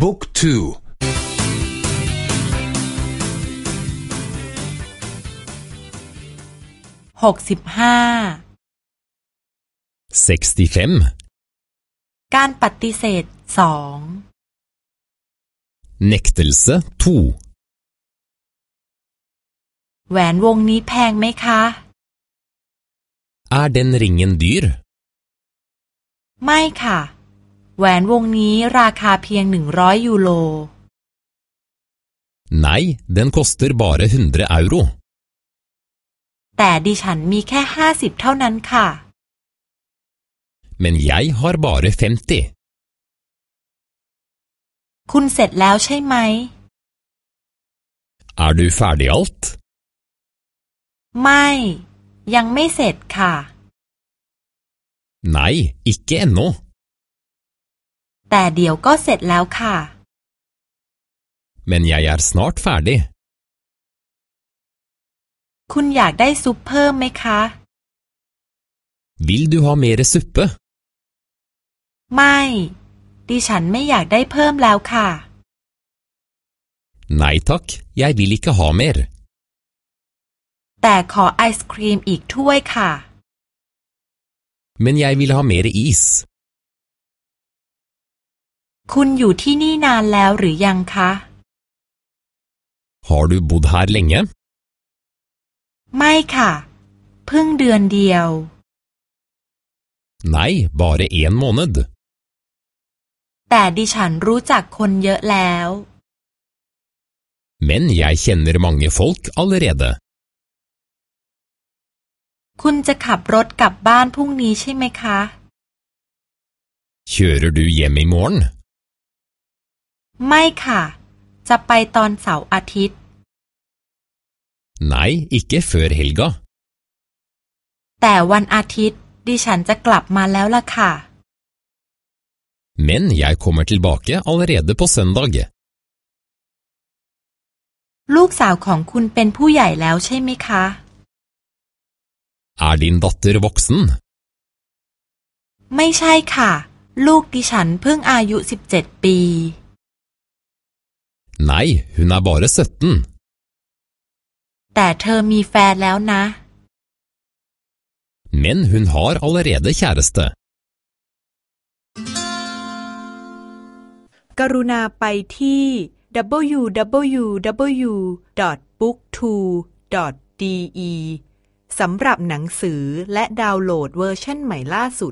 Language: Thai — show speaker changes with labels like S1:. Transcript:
S1: บุ๊กทู
S2: หกสิบห้าการปฏิเสธสอง
S3: Nektelse to
S2: แหวนวงนี้แพงไหมคะ
S3: Er den ringen dyr?
S2: ไม่ค่ะ แหวนวงนี้ราคาเพียงหนึ่งร้อยยูโร
S3: Nei, den koster bare 100 euro.
S2: แต่ดิฉันมีแค่ห้าสิบเท่านั้นค่ะ
S3: Men jeg har bare 50.
S2: คุณเสร็จแล้วใช่ไหม
S3: Er du ferdig alt?
S2: ไม่ ยังไม่เสร็จค่ะ
S3: Nei, ikke ennå.
S2: แต่เดี๋ยวก็เสร็จแล้วค่ะ
S3: Men jeg er snart ferdig.
S2: คุณอยากได้ซุปเพิ่มไหมคะ
S3: Vil du ha mere suppe?
S2: ไม่ ดิฉันไม่อยากได้เพิ่มแล้วค่ะ
S3: Nei takk, jeg vil ikke ha mer.
S2: แต่ขอไอศครีมอีกถ้วยค่ะ
S3: Men jeg vil ha mer is.
S2: คุณอยู่ที่นี่นานแล้วหรือยังคะ
S3: Har du bodd her lenge?
S2: ไม่ค่ะ เพิ่งเดือนเดียว
S3: Nei, bare en måned.
S2: แต่ดิฉันรู้จักคนเยอะแล้ว
S3: Men jeg kjenner mange folk allerede.
S2: คุณจะขับรถกลับบ้านพรุ่งนี้ใช่ไหมคะ
S3: Kjører du hjem i morgen?
S2: ไม่ค่ะ จะไปตอนเสาร์อาทิตย์
S3: Nei, ikke før helga.
S2: แต่วันอาทิตย์ดิฉันจะกลับมาแล้วล่ะค่ะ
S3: Men jeg kommer tilbake allerede på søndag.
S2: ลูกสาวของคุณเป็นผู้ใหญ่แล้วใช่ไหมคะ
S3: Er din datter voksen?
S2: ไม่ใช่ค่ะ ลูกดิฉันเพิ่งอายุสิบเจ็ดปี
S3: Nei, hun er bare 17.
S2: แต่เธอมีแฟนแล้วนะ
S3: Men hun har allerede kjæreste.
S4: กรุณาไปที่ www.booktwo.de สำหรับหนังสือและดาวน์โหลดเวอร์ชันใหม่ล่าสุด